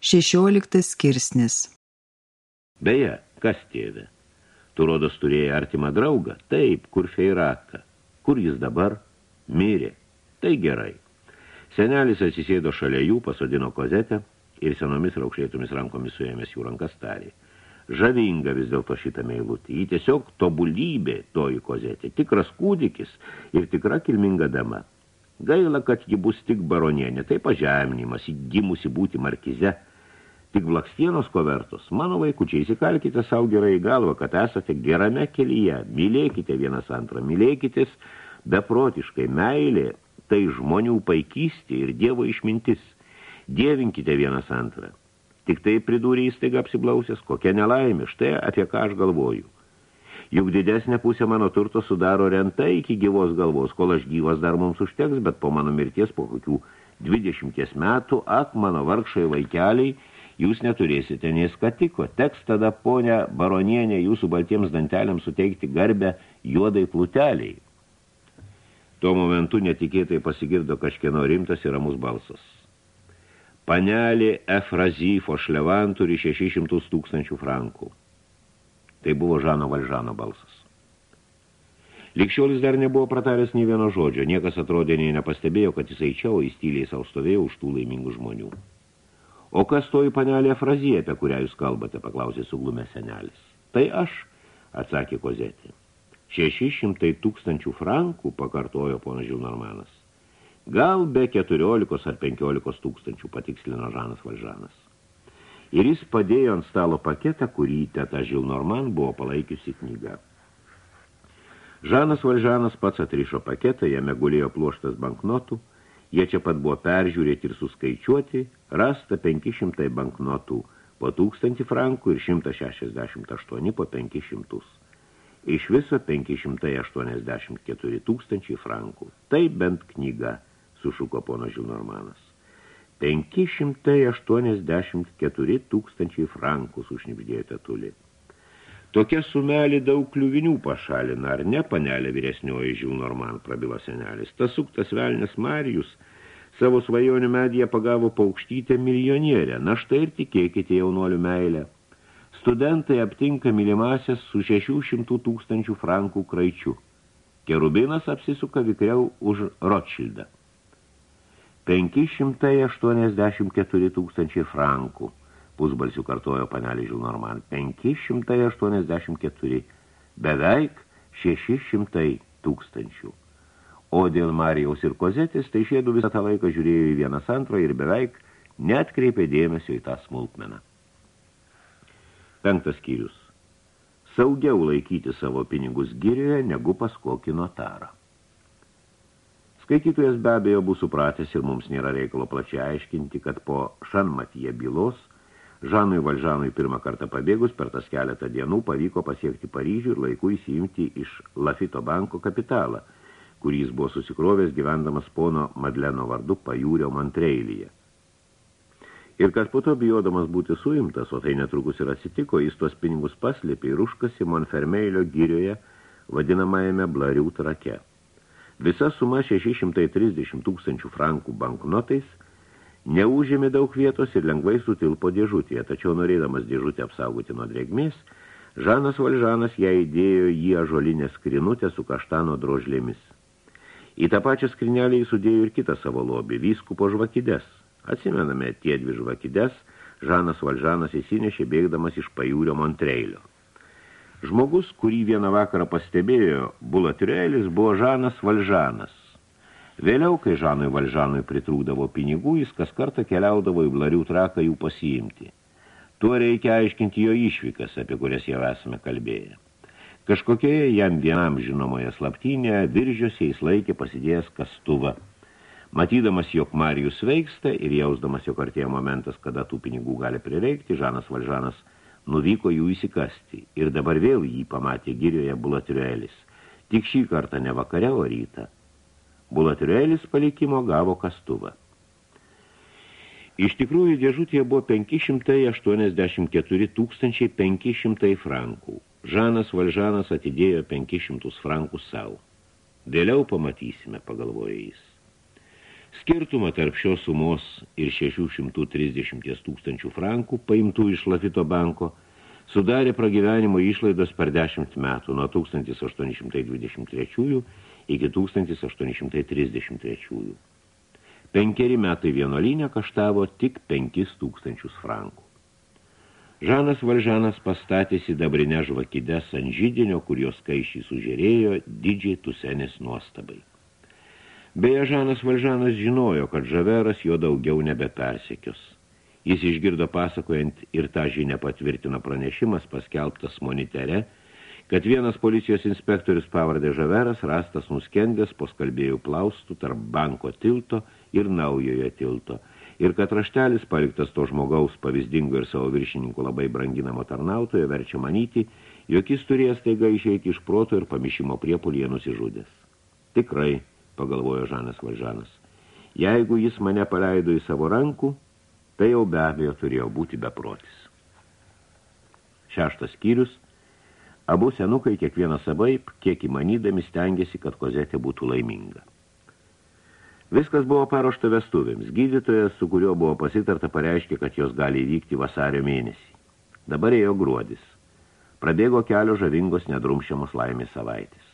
16 skirsnis Beje, kas tėvė? Tu rodos turėjai artimą draugą? Taip, kur feiraka? Kur jis dabar? Mirė. Tai gerai. Senelis atsisėdo šalia jų, pasodino kozetę ir senomis raukšėtomis rankomis suėmės jų rankas tarė. Žavinga vis dėlto šitą meilutį. Ji tiesiog tobulybė toji kozetė. Tikras kūdikis ir tikra kilminga dama. Gaila, kad ji bus tik baronienė. Tai pažeminimas, įgimusi būti markize – Tik blakstienos ko vertus, mano vaikučiai, įsikalkite savo gerai į galvą, kad esate gerame kelyje, mylėkite vienas antrą, mylėkitės beprotiškai, meilė, tai žmonių paikystė ir Dievo išmintis. Dievinkite vienas antrą. Tik tai pridūrė įstaiga apsiblausęs, kokia nelaimė, štai apie ką aš galvoju. Juk didesnė pusė mano turto sudaro renta iki gyvos galvos, kol aš gyvas dar mums užteks, bet po mano mirties po kokių 20 metų, ak, mano vargšai vaikeliai, jūs neturėsite nei skatiko. Teks tada, ponia baronienė, jūsų baltiems danteliams suteikti garbę juodai pluteliai. Tuo momentu netikėtai pasigirdo kažkieno rimtas ir ramus balsas. Panelė Efrazifo Šlevan turi 600 tūkstančių frankų. Tai buvo Žano Valžano balsas. Likščiolis dar nebuvo prataręs nei vieno žodžio, niekas atrodė nei nepastebėjo, kad jisai čia, o jis tyliai savo stovėjo už tų laimingų žmonių. O kas toji panelė frazija, apie kurią jūs kalbate, paklausė suglumė senelis. Tai aš, atsakė kozetė. Šeši šimtai tūkstančių frankų, pakartojo ponas Žilnormanas. Gal be keturiolikos ar penkiolikos tūkstančių, patikslino Žanas Valžanas. Ir jis padėjo ant stalo paketą, kurį teta Žilnorman buvo palaikiusi knygą. Žanas Valžanas pats atrišo paketą, jame gulėjo pluoštas banknotų, Jie čia pat buvo peržiūrėti ir suskaičiuoti, rasta 500 banknotų po 1000 frankų ir 168 po 500. Iš viso 584 tūkstančiai frankų. Tai bent knyga, sušuko pono Žilnormanas. 584 tūkstančiai frankų, sušnipždėjo tetulį. Tokia sumelį daug kliuvinių pašalina, ar ne, panelė vyresnioji Žilnorman, prabilo senelis. Tas suktas velnės Marijus savo svajonių medyje pagavo paukštytę milionierę. Na štai ir tikėkite jaunuolių meilę. Studentai aptinka mylimasias su 600 tūkstančių frankų kraičiu. Kerubinas apsisuka vikriau už Rothschildą. 584 tūkstančiai frankų pusbalsių kartojo panelį Žilnorman. 584, beveik 600 tūkstančių. O dėl Marijaus ir Kozetės, tai šėdų visą tą laiką žiūrėjo į vienas antrą ir beveik netkreipė dėmesio į tą smulkmeną. Penktas skyrius. Saugiau laikyti savo pinigus girioje, negu pas kokį notarą. Skaitytojas be abejo bus supratęs ir mums nėra reikalo plačiai aiškinti, kad po šanmatyje bylos – Žanui Valžanui pirmą kartą pabėgus per tas keletą dienų pavyko pasiekti Paryžių ir laiku įsiimti iš Lafito banko kapitalą, kurį jis buvo susikrovęs gyvendamas pono Madleno vardu pajūrio Mantreilyje. Ir kad po to bijodamas būti suimtas, o tai netrukus ir atsitiko, jis tuos pinigus paslėpė ir užkasi Monfermeilio gyrioje vadinamajame Blarių trake. Visa suma 630 tūkstančių frankų banknotais – Neužėmė daug vietos ir lengvai sutilpo dėžutėje, tačiau norėdamas dėžutę apsaugoti nuo drėgmės, Žanas Valžanas ją įdėjo jį ažolinę skrinutę su kaštano drožlėmis. Į tą pačią skrinelę jis sudėjo ir kitą savo lobį, vyskupo žvakides. Atsimename tie dvi žvakides, Žanas Valžanas įsinešė bėgdamas iš pajūrio Montreilio. Žmogus, kurį vieną vakarą pastebėjo Bulatriuelis, buvo Žanas Valžanas, Vėliau, kai Žanui Valžanui pritrūkdavo pinigų, jis kas kartą keliaudavo į blarių traką jų pasiimti. Tuo reikia aiškinti jo išvykas, apie kurias jau esame kalbėję. Kažkokioje jam vienam žinomoje slaptynėje viržiuose jis laikė pasidėjęs kastuvą. Matydamas, jog Marijus veiksta ir jausdamas, jog artėja momentas, kada tų pinigų gali prireikti, Žanas Valžanas nuvyko jų įsikasti ir dabar vėl jį pamatė girioje bulatriuelis. Tik šį kartą ne vakare, o rytą. Bulatriuelis palikimo gavo kastuvą. Iš tikrųjų, dėžutėje buvo 584 500 frankų. Žanas Valžanas atidėjo 500 frankų savo. Vėliau pamatysime, pagalvojo jis. Skirtumą tarp šios sumos ir 630 tūkstančių frankų paimtų iš Lafito banko sudarė pragyvenimo išlaidos per 10 metų nuo 1823 iki 1833. Penkeri metai vienolinė kaštavo tik 5 tūkstančius frankų. Žanas Valžanas pastatė sidabrinę žvakidę ant žydinio, kur jos skaičiai sužerėjo didžiai tusenės nuostabai. Beje, Žanas Valžanas žinojo, kad Žaveras jo daugiau nebepersekios. Jis išgirdo pasakojant ir tą žinę patvirtino pranešimas paskelbtas monitere, kad vienas policijos inspektorius pavardė Žaveras rastas nuskendęs po skalbėjų plaustų tarp banko tilto ir naujojo tilto, ir kad raštelis paliktas to žmogaus pavyzdingo ir savo viršininkų labai branginamo tarnautojo verčia manyti, jog jis turės taiga išeiti iš proto ir pamišimo priepulyje nusižudęs. Tikrai, pagalvojo Žanas Valžanas, jeigu jis mane paleido į savo rankų, tai jau be abejo turėjo būti beprotis. Šeštas skyrius – Abu senukai kiekvieną savaip, kiek įmanydami stengiasi, kad kozetė būtų laiminga. Viskas buvo paruošta vestuvėms. Gydytojas, su kuriuo buvo pasitarta, pareiškė, kad jos gali įvykti vasario mėnesį. Dabar ėjo gruodis. Prabėgo kelio žavingos nedrumšiamos laimės savaitės.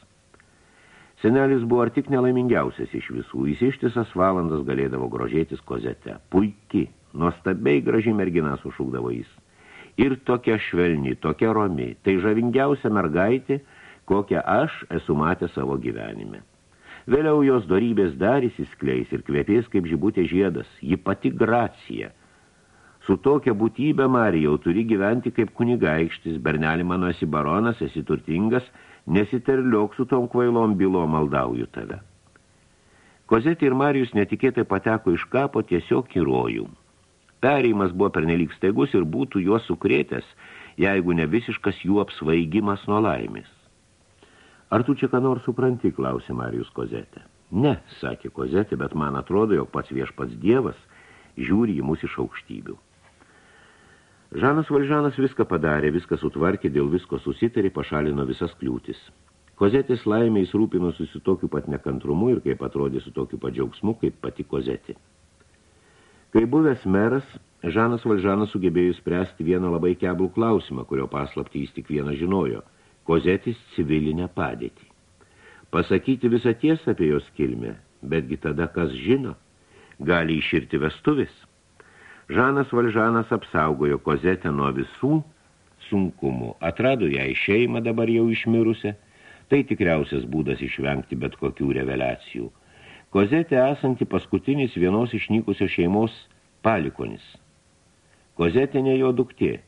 Senelis buvo ar tik nelaimingiausias iš visų. Jis ištisas valandas galėdavo grožėtis kozete. Puiki, nuostabiai graži mergina sušūkdavo jis ir tokia švelni, tokia romi, tai žavingiausia mergaitė, kokią aš esu matę savo gyvenime. Vėliau jos dorybės dar įsiskleis ir kvepės kaip žibutė žiedas, ji pati gracija. Su tokia būtybė, Marijau, turi gyventi kaip kunigaikštis, bernelį mano esi baronas, esi turtingas, nesiterliok su tom kvailom bylom maldauju tave. Kozetė ir Marijus netikėtai pateko iš kapo tiesiog į rojų. Perėjimas buvo pernelyg staigus ir būtų juos sukrėtęs, jeigu ne visiškas jų apsvaigimas nuo laimės. Ar tu čia ką nors supranti, klausė Marijus Kozetė. Ne, sakė Kozetė, bet man atrodo, jog pats viešpats dievas žiūri į mūsų iš aukštybių. Žanas Valžanas viską padarė, viską sutvarkė, dėl visko susitarė, pašalino visas kliūtis. Kozetės laimė įsrūpinosi su tokiu pat nekantrumu ir kaip atrodė su tokiu pat džiaugsmu, kaip pati Kozetė. Kai buvęs meras, Žanas Valžanas sugebėjo spręsti vieną labai keblų klausimą, kurio paslaptį jis tik vieną žinojo – kozetis civilinę padėtį. Pasakyti visą tiesą apie jos kilmę, betgi tada kas žino, gali iširti vestuvis. Žanas Valžanas apsaugojo kozetę nuo visų sunkumų, atrado ją šeimą dabar jau išmirusią, tai tikriausias būdas išvengti bet kokių reveliacijų – Kozetė esanti paskutinis vienos išnykusios šeimos palikonis. Kozetė ne jo duktė,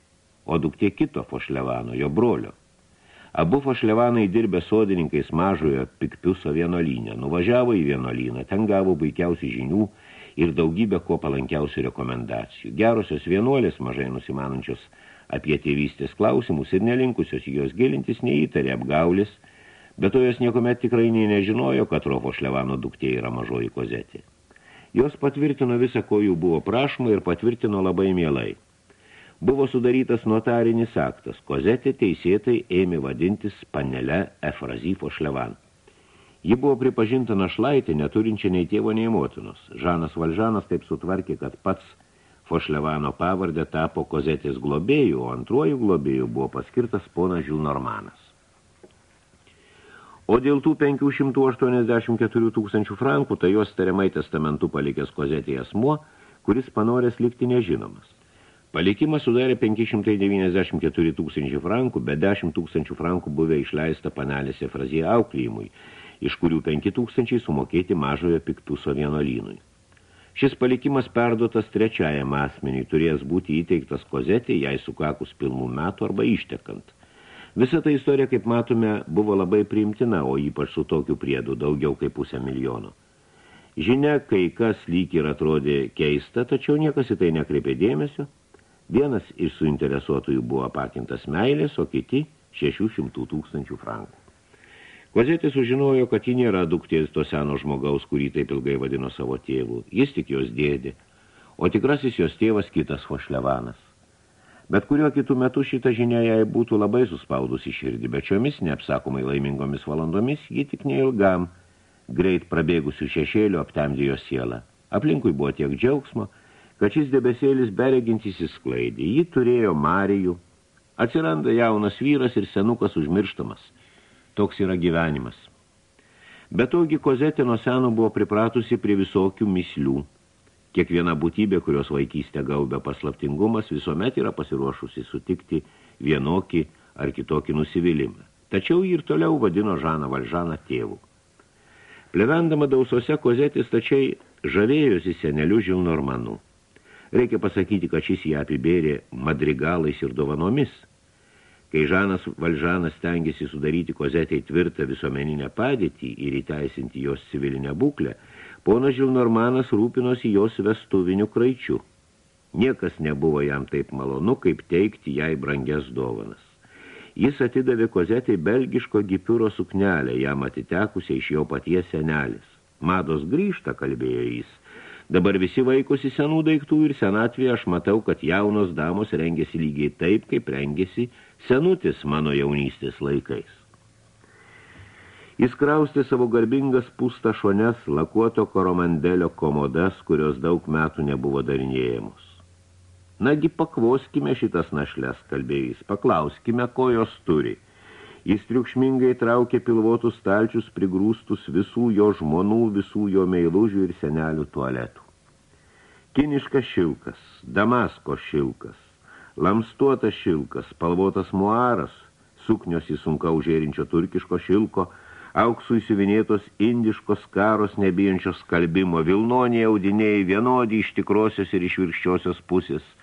o duktė kito Fošlevano, jo brolio. Abu Fošlevanai dirbę sodininkais mažojo Pikpiuso vienolyne, nuvažiavo į vienolyną, ten gavo baikiausių žinių ir daugybę ko palankiausių rekomendacijų. Gerosios vienuolės, mažai nusimanančios apie tėvystės klausimus ir nelinkusios jos gilintis, neįtarė apgaulės – Bet to jos niekuomet tikrai nei nežinojo, kad Rofo Šlevano duktė yra mažoji kozetė. Jos patvirtino visą, ko jų buvo prašoma ir patvirtino labai mielai. Buvo sudarytas notarinis aktas, kozetė teisėtai ėmė vadintis panele Efrazifo Šlevan. Ji buvo pripažinta našlaitė, neturinčia nei tėvo, nei motinos. Žanas Valžanas taip sutvarkė, kad pats Fošlevano pavardė tapo kozetės globėjų, o antruoju globėjų buvo paskirtas ponas Žilnormanas. O dėl tų 584 tūkstančių frankų, tai jos tariamai testamentu palikęs kozetė asmuo, kuris panorės likti nežinomas. Palikimas sudarė 594 tūkstančių frankų, bet 10 tūkstančių frankų buvę išleista panelėse frazėje auklėjimui, iš kurių 5 tūkstančiai sumokėti mažojo piktuso vienolynui. Šis palikimas perduotas trečiajam asmeniui turės būti įteiktas kozetė, jai sukakus pilnų metų arba ištekant. Visa ta istorija, kaip matome, buvo labai priimtina, o ypač su tokiu priedu daugiau kaip pusę milijono. Žinia, kai kas lyg ir atrodė keista, tačiau niekas į tai nekreipė dėmesio. Vienas iš suinteresuotųjų buvo apakintas meilės, o kiti 600 tūkstančių frankų. Kozetė sužinojo, kad ji nėra duktės to seno žmogaus, kurį taip ilgai vadino savo tėvų. Jis tik jos dėdė, o tikrasis jos tėvas kitas Fošlevanas. Bet kuriuo kitų metu šitą žinią jai būtų labai suspaudus į širdį, bet šiomis neapsakomai laimingomis valandomis ji tik neilgam greit prabėgusių šešėlių aptemdė jo sielą. Aplinkui buvo tiek džiaugsmo, kad šis debesėlis beregint įsisklaidė. Ji turėjo Marijų, atsiranda jaunas vyras ir senukas užmirštamas. Toks yra gyvenimas. Bet togi kozetė nuo seno buvo pripratusi prie visokių mislių. Kiekviena būtybė, kurios vaikystė gaubė paslaptingumas, visuomet yra pasiruošusi sutikti vienokį ar kitokį nusivylimą. Tačiau jį ir toliau vadino Žaną Valžaną tėvų. Plevendama dausose kozetis tačiai žavėjosi seneliu Žilnormanu. Reikia pasakyti, kad šis ją apibėrė madrigalais ir dovanomis. Kai Žanas Valžanas stengiasi sudaryti kozetai tvirtą visuomeninę padėtį ir įteisinti jos civilinę būklę, ponas Žilnormanas rūpinosi jos vestuviniu kraičiu. Niekas nebuvo jam taip malonu, kaip teikti jai brangias dovanas. Jis atidavė kozetai belgiško gipiuro suknelę, jam atitekusią iš jo paties senelis. Mados grįžta, kalbėjo jis, Dabar visi vaikosi senų daiktų ir senatvėje aš matau, kad jaunos damos rengėsi lygiai taip, kaip rengėsi senutis mano jaunystės laikais. Jis kraustė savo garbingas pustašones lakuoto koromandelio komodas, kurios daug metų nebuvo darinėjamos. Nagi pakvoskime šitas našles, kalbėjo jis, paklauskime, ko jos turi – Jis triukšmingai traukė pilvotus stalčius prigrūstus visų jo žmonų, visų jo meilužių ir senelių tualetų. Kiniškas šilkas, Damasko šilkas, lamstuotas šilkas, spalvotas muaras, suknios į sunka užėrinčio turkiško šilko, auksų įsivinėtos indiškos karos nebijančios skalbimo, vilnoniai audiniai vienodi iš tikrosios ir iš virkščiosios pusės –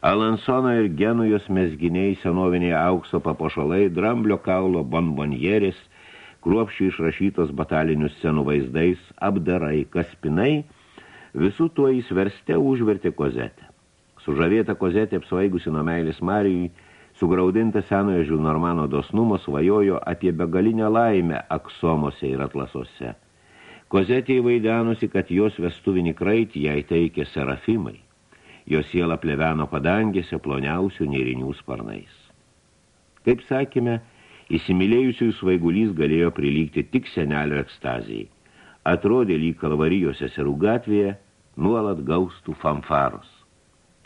Alansono ir Genujos mesginiai senoviniai aukso papošalai, dramblio kaulo bonbonjeris, kruopšiai išrašytos batalinių scenų vaizdais, apdarai, kaspinai, visų tuo įsverste užvertė kozetę. Sužavėta kozetė apsvaigusi nuo meilės Marijui, sugraudinta senojo Žilnormano dosnumo svajojo apie begalinę laimę aksomose ir atlasose. Kozetė įvaidenusi, kad jos vestuvinį kraitį jai teikė serafimai jo siela pleveno padangėse ploniausių nėrinių sparnais. Kaip sakėme, įsimylėjusiųjų svaigulys galėjo prilygti tik senelio ekstazijai. Atrodė lyg kalvarijos seserų gatvėje, nuolat gaustų fanfaros.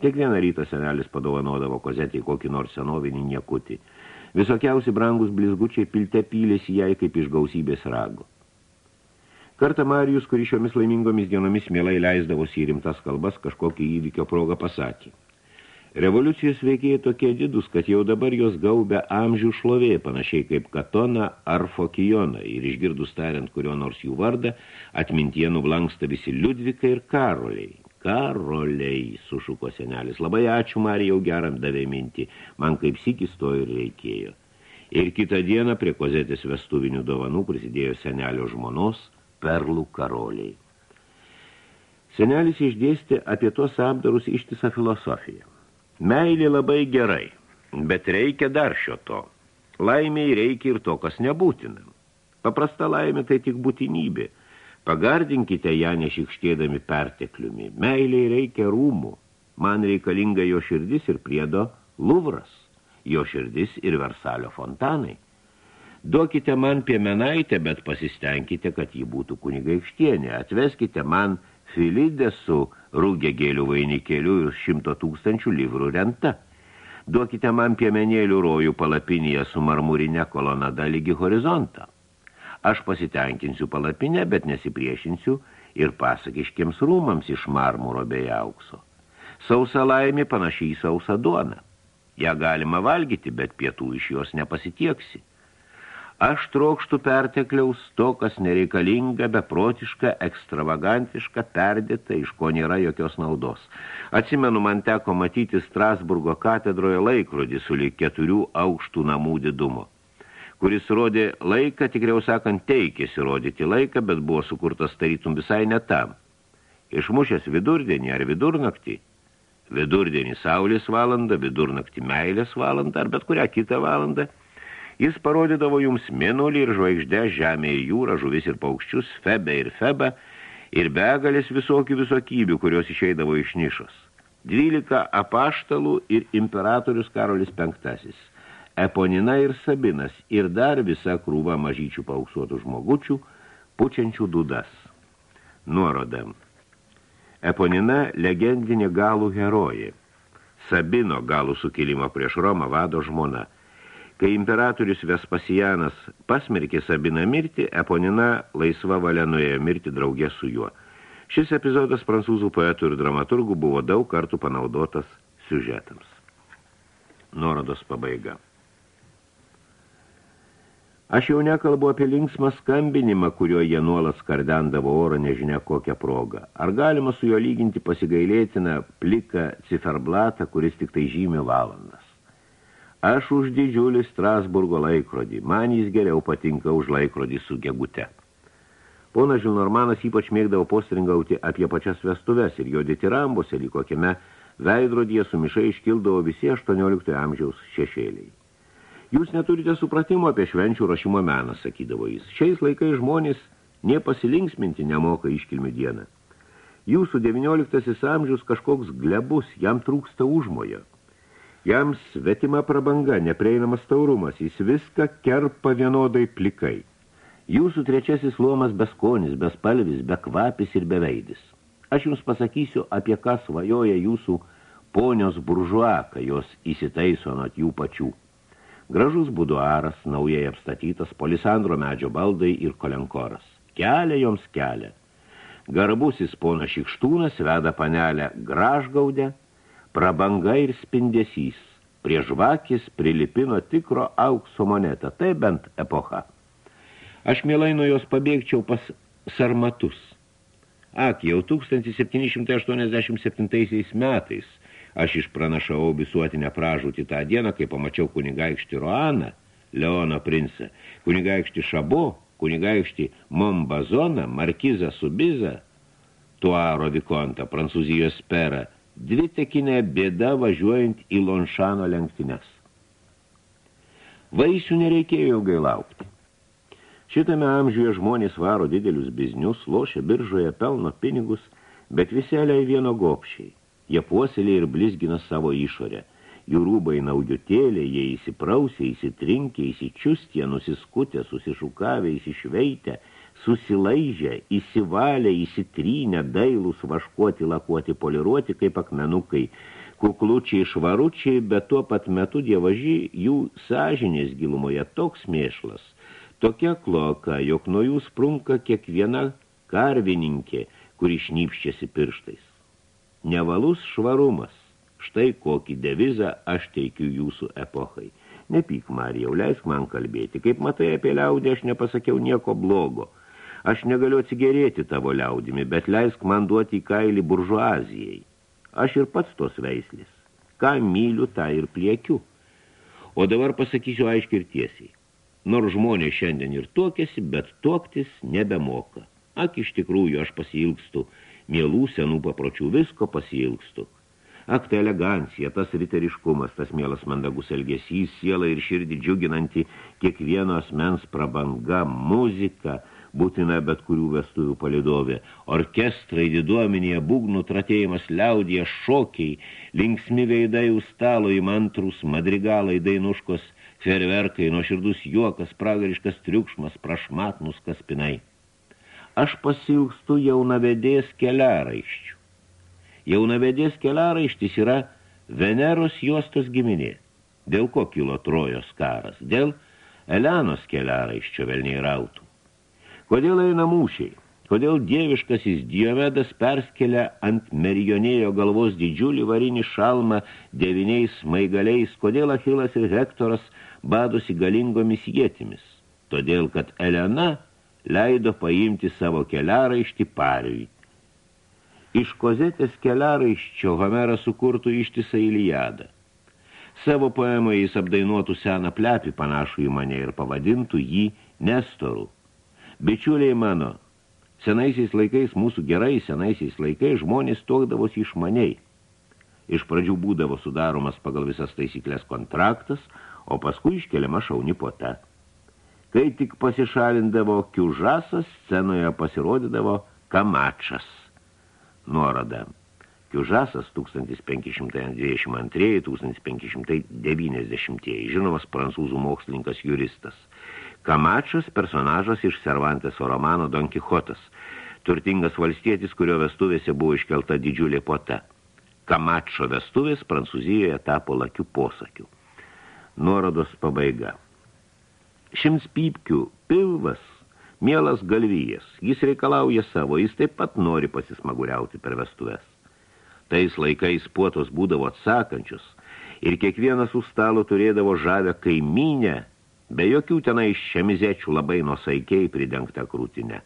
Kiekvieną rytą senelis padovanodavo kozetį kokį nors senovinį niekutį. Visokiausi brangus blizgučiai pilte pylėsi jai kaip iš gausybės rago. Kartą Marijus, kuris šiomis laimingomis dienomis mielai leisdavosi į rimtas kalbas, kažkokį įvykio progą pasakė. Revoliucijos veikėjai tokie didus, kad jau dabar jos gaubia amžių šlovė, panašiai kaip Katona ar Fokijona, ir išgirdus tariant kurio nors jų vardą, atmintie nublanksta visi Liudvikai ir Karoliai. Karoliai, sušuko senelis, labai ačiū Marijau geram davė mintį, man kaip sikis to ir reikėjo. Ir kitą dieną prie kozetės vestuvinių dovanų prisidėjo senelio žmonos – perlų karoliai. Senelis išdėstė apie tos apdarus ištisą filosofiją. Meilė labai gerai, bet reikia dar šio to. Laimiai reikia ir to, kas nebūtina. Paprasta laimė tai tik būtinybė. Pagardinkite ją nešikštėdami pertekliumi. Meiliai reikia rūmų. Man reikalinga jo širdis ir priedo Luvras, jo širdis ir Versalio fontanai. Duokite man piemenaitę, bet pasistengkite, kad ji būtų kunigaikštienė. Atveskite man filidę su rūgėgėlių vainikėliu ir šimto tūkstančių livrų renta. Duokite man piemenėlių rojų palapinėje su marmurinė kolonada lygi horizontą. Aš pasitenkinsiu palapinę, bet nesipriešinsiu ir pasakiškiams rūmams iš marmuro bei aukso. Sausa laimė panašiai sausa duona. Ja galima valgyti, bet pietų iš jos nepasitieksi. Aš trokštų pertekliaus to, kas nereikalinga, beprotiška, ekstravagantiška, perdėta, iš ko nėra jokios naudos. Atsimenu, man teko matyti Strasburgo katedroje laikrodį su lyg keturių aukštų namų didumo, kuris rodė laiką, tikriau sakant, teikėsi rodyti laiką, bet buvo sukurtas tarytum visai ne tam. Išmušęs vidurdienį ar vidurnaktį, vidurdienį saulės valandą, vidurnaktį meilės valandą ar bet kurią kitą valandą – Jis parodydavo jums mėnulį ir žvaigždę, žemę ir jūrą, žuvis ir paukščius, febę ir febą, ir begalės visokių visokybių, kurios išeidavo iš nišos. Dvylika apaštalų ir imperatorius Karolis penktasis, Eponina ir Sabinas ir dar visa krūva mažyčių pauksuotų žmogučių, pučiančių dudas. Nuorodam. Eponina legendinė galų herojė. Sabino galų sukilimo prieš Romą vado žmona. Kai imperatorius Vespasianas pasmerkė Sabiną mirti, Eponina laisva valia nuėjo mirti draugė su juo. Šis epizodas prancūzų poetų ir dramaturgų buvo daug kartų panaudotas siužetams. Nuorodos pabaiga. Aš jau nekalbu apie linksmą skambinimą, kurio jie nuolat skardendavo oro nežinia kokią progą. Ar galima su jo lyginti pasigailėtiną pliką ciferblatą, kuris tik tai žymė valandas? Aš už didžiulį Strasburgo laikrodį. Man jis geriau patinka už laikrodį su gegute. Ponas Žilnormanas ypač mėgdavo postringauti apie pačias vestuves ir jo ditirambose, lyg kokiame veidrodyje sumišai iškildavo visi 18 amžiaus šešėliai. Jūs neturite supratimo apie švenčių rašymo meną, sakydavo jis. Šiais laikais žmonės nie pasilinksminti nemoka iškilmių dieną. Jūsų 19 amžius kažkoks glebus, jam trūksta užmojo. Jam svetima prabanga, neprieinamas taurumas, jis viską kerpa vienodai plikai. Jūsų trečiasis luomas beskonis, bespalvis, bekvapis ir beveidis. Aš jums pasakysiu, apie ką svajoja jūsų ponios buržua, kai jos įsitaiso nuo jų pačių. Gražus buduaras, naujai apstatytas, polisandro medžio baldai ir kolenkoras. Kelia joms kelia. Garbusis ponas Šikštūnas veda panelę gražgaudę, prabanga ir spindesys. Prie žvakis prilipino tikro aukso monetą, tai bent epocha. Aš mielai nuo jos pabėgčiau pas sarmatus. Ak, jau 1787 metais – Aš išpranašavau visuotinę pražūtį tą dieną, kai pamačiau kunigaikštį Roaną, Leono princą, kunigaikštį Šabo, kunigaikštį Mombazoną, Markizą Subizą, Tuaro Vikontą, Prancūzijos perą, dvi tekinė bėda važiuojant į Lonšano lenktines. Vaisių nereikėjo ilgai laukti. Šitame amžiuje žmonės varo didelius biznius, lošia biržoje pelno pinigus, bet viseliai vieno gopšiai – Jie puoselė ir blizgina savo išorę. Jų rūbai naujutėlė, jie įsiprausė, įsitrinkę, įsičiustė, nusiskutė, susišukavę, įsišveitę, susilaižę, įsivalę, įsitrynę, dailus, vaškuoti, lakuoti, poliruoti kaip akmenukai, kuklučiai, švaručiai, bet tuo pat metu dievaži jų sąžinės gilumoje toks mėšlas, tokia kloka, jog nuo jų sprunka kiekviena karvininkė, kuri šnypščiasi pirštais. Nevalus švarumas. Štai kokį devizą aš teikiu jūsų epochai. Nepyk, Marijau, leisk man kalbėti. Kaip matai apie liaudį, aš nepasakiau nieko blogo. Aš negaliu atsigerėti tavo liaudimi, bet leisk man duoti į kailį buržuazijai. Aš ir pats tos veislis. Ką myliu, tą ir pliekiu. O dabar pasakysiu aiškiai ir tiesiai. Nors žmonės šiandien ir tuokėsi, bet tuoktis nebemoka. Ak, iš tikrųjų, aš pasilgstu – mielų senų papročių, visko pasilgstu. Ak, ta elegancija, tas riteriškumas, tas mielas mandagus elgesys, siela ir širdį džiuginanti kiekvieno asmens prabanga, muzika, būtina bet kurių vestuvių palidovė, orkestrai, diduomenėje, būgnų tratėjimas liaudėje, šokiai, linksmi veidai užstalo įmantrus, madrigalai, dainuškos, ferverkai, nuoširdus juokas, pragariškas triukšmas, prašmatnus kaspinai aš pasilgstu jaunavedės keliaraiščių. Jaunavedės keliaraištis yra Veneros juostos giminė. Dėl ko kilo Trojos karas? Dėl Elenos keliaraiščio velniai rautų. Kodėl eina mūšiai? Kodėl dieviškasis Diomedas perskelia ant merionėjo galvos didžiulį varinį šalmą deviniais maigaliais? Kodėl Achilas ir Hektoras badosi galingomis jėtimis? Todėl, kad Elena leido paimti savo keliaraištį pariui. Iš kozetės keliaraiščio Homeras sukurtų ištisą Iliadą. Savo poemoje jis apdainuotų seną plepį panašų į mane ir pavadintų jį Nestoru. Bičiuliai mano, senaisiais laikais, mūsų gerai senaisiais laikais, žmonės tuokdavosi išmaniai. Iš pradžių būdavo sudaromas pagal visas taisyklės kontraktas, o paskui iškeliama šauni pota. Kai tik pasišalindavo kiužasas, scenoje pasirodydavo kamačas. Nuoroda. Kiužasas 1522-1590, žinomas prancūzų mokslininkas juristas. Kamačas personažas iš Cervanteso romano Don Quixotas turtingas valstietis, kurio vestuvėse buvo iškelta didžiulė pota. Kamačo vestuvės Prancūzijoje tapo lakių posakių. Nuorodos pabaiga. Šimts pypkių pilvas, mielas galvijas, jis reikalauja savo, jis taip pat nori pasismaguriauti per vestuves. Tais laikais puotos būdavo atsakančius ir kiekvienas už stalo turėdavo žavę kaiminę, be jokių tenai šemizečių labai nusaikiai pridengtą krūtinę.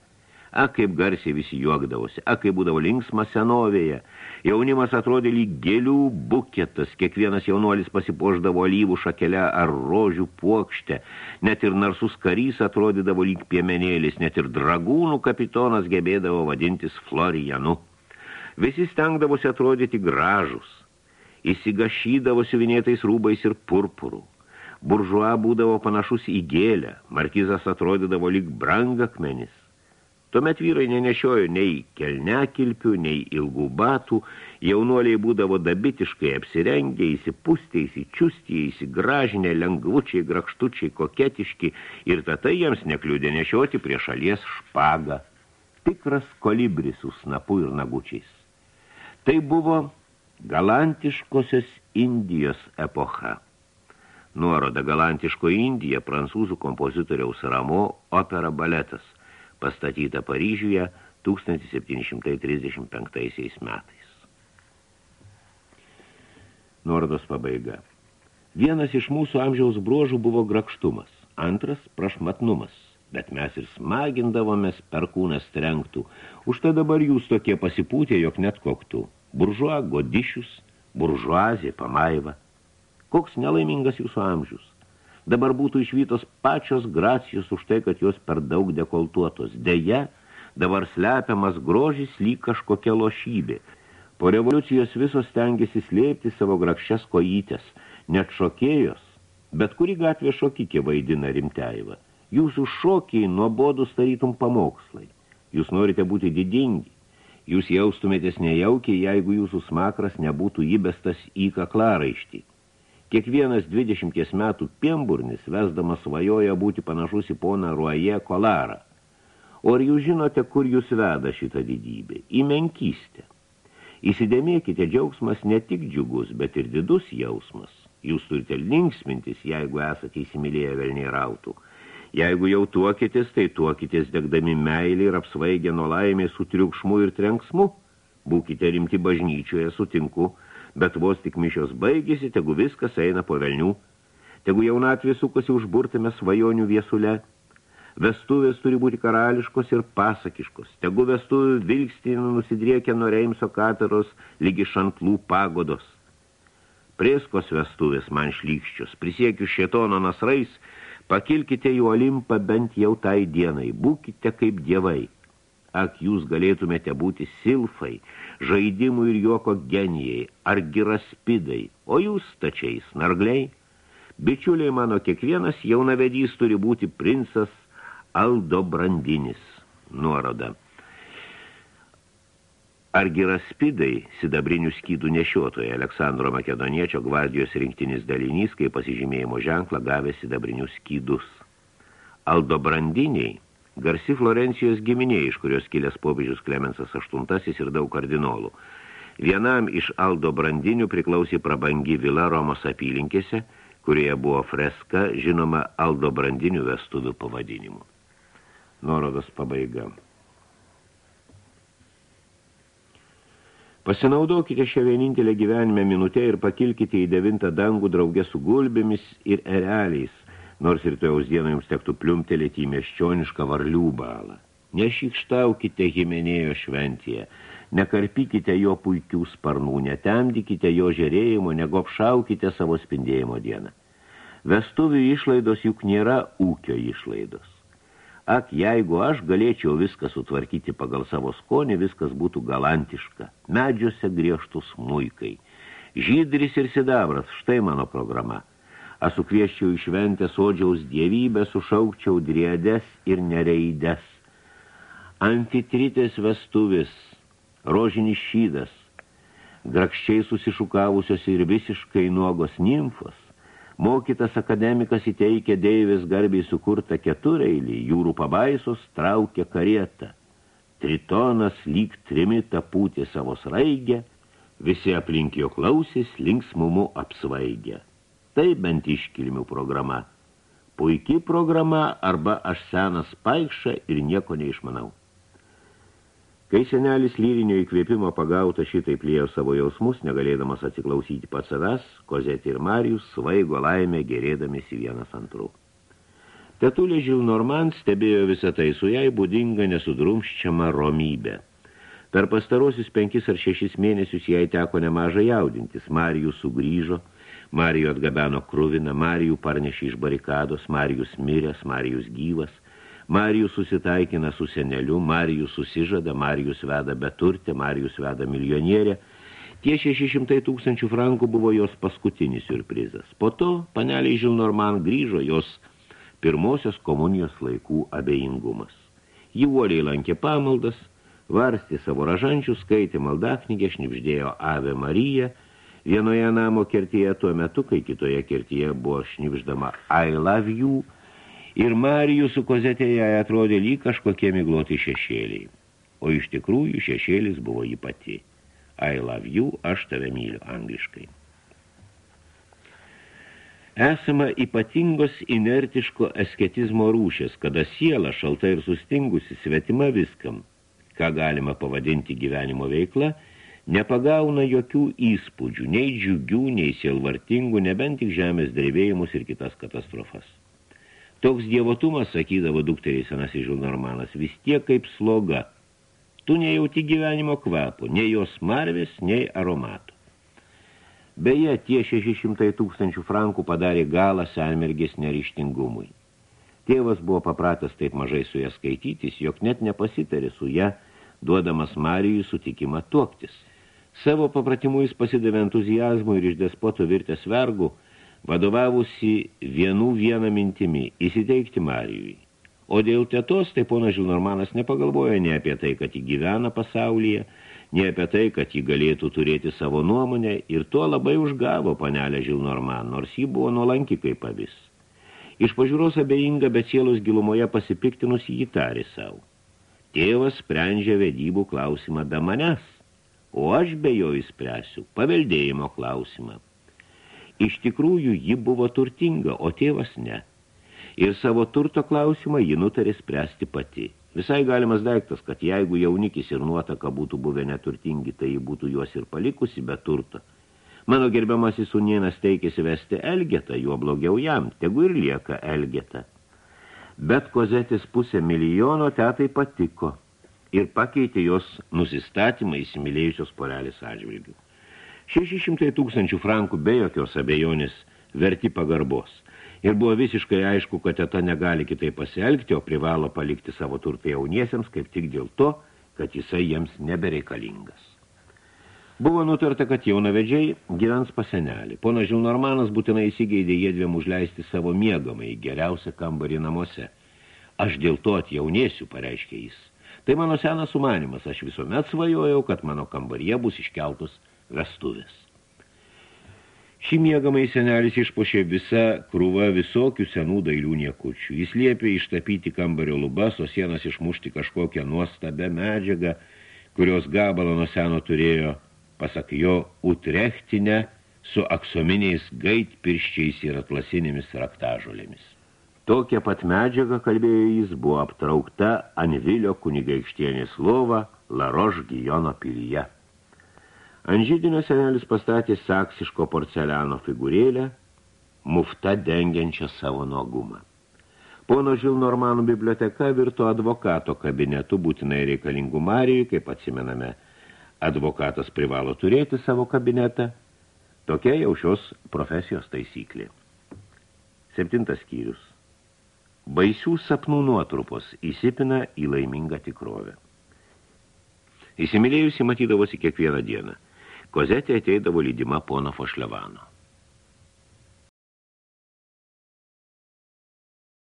A, kaip garsiai visi juokdavosi, a, kaip būdavo linksma senovėje. Jaunimas atrodė lyg gėlių buketas, kiekvienas jaunuolis pasipoždavo alyvų šakelę ar rožių puokštę, net ir narsus karys atrodydavo lyg piemenėlis, net ir dragūnų kapitonas gebėdavo vadintis Florijanu. Visi stengdavosi atrodyti gražus, įsigašydavo siuvinėtais rūbais ir purpurų. Buržua būdavo panašus į gėlę, markizas atrodydavo lyg brangakmenis. Tuomet vyrai nenešiojo nei kelnekilpių, nei ilgų batų, jaunuoliai būdavo dabitiškai apsirengę, įsipustę, įsičiustę, įsigražinę, lengvučiai, grakštučiai, koketiški ir tatai jiems nekliūdė nešioti prie šalies špagą. Tikras kolibris su snapu ir nagučiais. Tai buvo galantiškosios Indijos epocha. Nuoroda galantiško Indija, prancūzų kompozitoriaus Ramo opera baletas – pastatyta Paryžiuje 1735 metais. Nuorodos pabaiga. Vienas iš mūsų amžiaus bruožų buvo grakštumas, antras prašmatnumas, bet mes ir smagindavomės per kūnas trenktų. Užtai dabar jūs tokie pasipūtė, jog net koktų. Buržuo, godišius, buržuazė, pamaiva. Koks nelaimingas jūsų amžius. Dabar būtų išvytos pačios gracijos už tai, kad jos per daug dekoltuotos. Deja, dabar slepiamas grožis lyg kažkokia lošybė. Po revoliucijos visos stengiasi slėpti savo grakščias kojytės, net šokėjos, bet kuri gatvė šokikė vaidina rimteivą. Jūsų šokiai nuobodus tarytum pamokslai. Jūs norite būti didingi. Jūs jaustumėtės nejaukiai, jeigu jūsų smakras nebūtų įbestas į kaklaraištį. Kiekvienas 20 metų piemburnis, vesdamas svajoja būti panašus į poną Ruoje Kolarą. O ar jūs žinote, kur jūs veda šitą didybę? Į menkystę. Įsidėmėkite, džiaugsmas ne tik džiugus, bet ir didus jausmas. Jūs turite linksmintis, jeigu esate įsimylėję velniai rautų. Jeigu jau tuokitės, tai tuokitės degdami meilį ir apsvaigę nuo laimės su triukšmu ir trenksmu. Būkite rimti bažnyčioje, sutinku, bet vos tik mišios baigėsi, tegu viskas eina po velnių, tegu jaunatvė sukosi užburtame svajonių viesule, vestuvės turi būti karališkos ir pasakiškos, tegu vestuvių vilkstinų nusidriekia nuo Reimso kateros lygi šantlų pagodos. Prieskos vestuvės man šlykščios, prisiekiu šėtono nasrais, pakilkite į Olimpą bent jau tai dienai, būkite kaip dievai. Ak, jūs galėtumėte būti silfai, žaidimų ir juoko genijai, ar giraspidai, o jūs stačiai snargliai. Bičiuliai mano, kiekvienas jaunavedys turi būti princas Aldo Brandinis. Nuoroda. Ar giraspidai, sidabrinių skydų nešiotoje Aleksandro Makedoniečio gvardijos rinktinis dalinys, kai pasižymėjimo ženklą gavė sidabrinius skydus. Aldo Brandiniai – Garsi Florencijos giminė, iš kurios kilęs popiežius Klemensas VIII ir daug kardinolų. Vienam iš Aldo brandinių priklausė prabangi vila Romos apylinkėse, kurioje buvo freska, žinoma, Aldo brandinių vestuvių pavadinimu. Nuorodos pabaiga. Pasinaudokite šią vienintelę gyvenime minutę ir pakilkite į devintą dangų draugę su gulbėmis ir ereliais – nors ir tojaus dieną jums tektų pliumtelėti į miesčionišką varlių balą. Nešykštaukite Himenėjo šventėje, nekarpykite jo puikių sparnų, netemdykite jo žerėjimo, negopšaukite savo spindėjimo dieną. Vestuvių išlaidos juk nėra ūkio išlaidos. Ak, jeigu aš galėčiau viską sutvarkyti pagal savo skonį, viskas būtų galantiška. Medžiuose griežtus muikai. Žydris ir sidabras, štai mano programa – Aš sukvieščiau į šventę sodžiaus dievybę, sušaukčiau driedes ir nereides. Antitritės vestuvis, rožinis šydas, grakščiai susišukavusios ir visiškai nuogos nimfos, mokytas akademikas įteikė deivės garbiai sukurtą ketureilį, jūrų pabaisos traukė karietą. tritonas lyg trimita pūtė savo sraigę, visi aplink jo klausys linksmumu apsvaigę. Tai bent iškilmių programa. Puiki programa arba aš senas paikša ir nieko neišmanau. Kai senelis lyrinio įkvėpimo pagauta šitaip liejo savo jausmus, negalėdamas atsiklausyti pats savęs, Kozetė ir Marijus svaigo laimę gerėdamėsi vienas antrų. Tetulė Žilnorman stebėjo visą tai su jai būdinga nesudrumščiama romybė. Per pastarosius penkis ar šešis mėnesius jai teko nemažai jaudintis. Marijų sugrįžo, Marijų atgabeno kruviną, Marijų parnešė iš barikados, Marijus miręs, Marijus gyvas, Marijus susitaikina su seneliu, Marijus susižada, Marijus veda beturtę, Marijus veda milionierę. Tie 600 tūkstančių frankų buvo jos paskutinis surprizas. Po to paneliai Žilnorman grįžo jos pirmosios komunijos laikų abejingumas. Ji uoliai lankė pamaldas, varstė savo ražančių, skaitė maldaknygę, šnipždėjo Ave Marija, vienoje namo kertyje tuo metu, kai kitoje kertyje buvo šnipždama I love you, ir Marijų su kozetėje atrodė lyg kažkokie migloti šešėliai. O iš tikrųjų šešėlis buvo ji pati. I love you, aš tave myliu angliškai. Esama ypatingos inertiško esketizmo rūšės, kada siela šalta ir sustingusi svetima viskam, ką galima pavadinti gyvenimo veikla, nepagauna jokių įspūdžių, nei džiugių, nei sielvartingų, nebent tik žemės drevėjimus ir kitas katastrofas. Toks dievotumas, sakydavo dukteriai senasis Žilnormanas, vis tiek kaip sloga. Tu nejauti gyvenimo kvapo, nei jos marvės, nei aromato. Beje, tie 600 tūkstančių frankų padarė galą senmergės nerištingumui. Tėvas buvo papratęs taip mažai su ją skaitytis, jog net nepasitarė su ją, duodamas Marijui sutikimą tuoktis. Savo papratimu jis pasidavė entuzijazmų ir iš despoto virtės vergų, vadovavusi vienų vieną mintimi – įsiteikti Marijui. O dėl tetos, tai ponas Žilnormanas nepagalvoja ne apie tai, kad jį gyvena pasaulyje – nei apie tai, kad ji galėtų turėti savo nuomonę ir tuo labai užgavo panelę Žilnorman, nors ji buvo nuolanki kaip avis. Iš pažiūros abejinga, bet sielos gilumoje pasipiktinus jį tarė savo. Tėvas sprendžia vedybų klausimą be manęs, o aš be jo įspręsiu paveldėjimo klausimą. Iš tikrųjų, ji buvo turtinga, o tėvas ne. Ir savo turto klausimą ji nutarė spręsti pati. Visai galimas daiktas, kad jeigu jaunikis ir nuotaka būtų buvę neturtingi, tai būtų juos ir palikusi be turto. Mano gerbiamasis sunienas teikėsi vesti Elgetą, juo blogiau jam, tegu ir lieka Elgetą. Bet kozetis pusę milijono tetai patiko ir pakeitė jos nusistatymą įsimylėjusios porelės atžvilgių. 600 tūkstančių frankų be jokios abejonės verti pagarbos – ir buvo visiškai aišku, kad teta negali kitai pasielgti, o privalo palikti savo turtą jauniesiems kaip tik dėl to, kad jisai jiems nebereikalingas. Buvo nutarta, kad jaunavedžiai gyvens pas senelį. Pona Žilnormanas būtinai įsigeidė jėdvėm užleisti savo miegamą į geriausią kambarį namuose. Aš dėl to atjaunėsiu, pareiškė jis. Tai mano senas sumanimas, aš visuomet svajojau, kad mano kambaryje bus iškeltus vestuvės. Šį miegamai senelis išpošė visą krūvą visokių senų dailių niekučių. Jis liepė ištapyti kambario lubas, o sienas išmušti kažkokią nuostabę medžiagą, kurios gabalą nuo seno turėjo, pasak jo, utrechtinę su aksominiais gaitpirščiais ir atlasinėmis raktažolėmis. Tokia pat medžiaga, kalbėjo jis, buvo aptraukta Anvilio kunigaikštienės lova Laroš Gijono pilyje. Ant žydinio senelis pastatė saksiško porceliano figūrėlę, mufta dengiančią savo nuogumą. Pono Žilnormanų biblioteka virto advokato kabinetu būtinai reikalingų Marijui, kaip atsimename, advokatas privalo turėti savo kabinetą. Tokia jau šios profesijos taisyklė. Septintas skyrius. Baisių sapnų nuotrupos įsipina į laimingą tikrovę. Įsimylėjusi matydavosi kiekvieną dieną – Kozetė ateidavo lydima pono Fošlevano.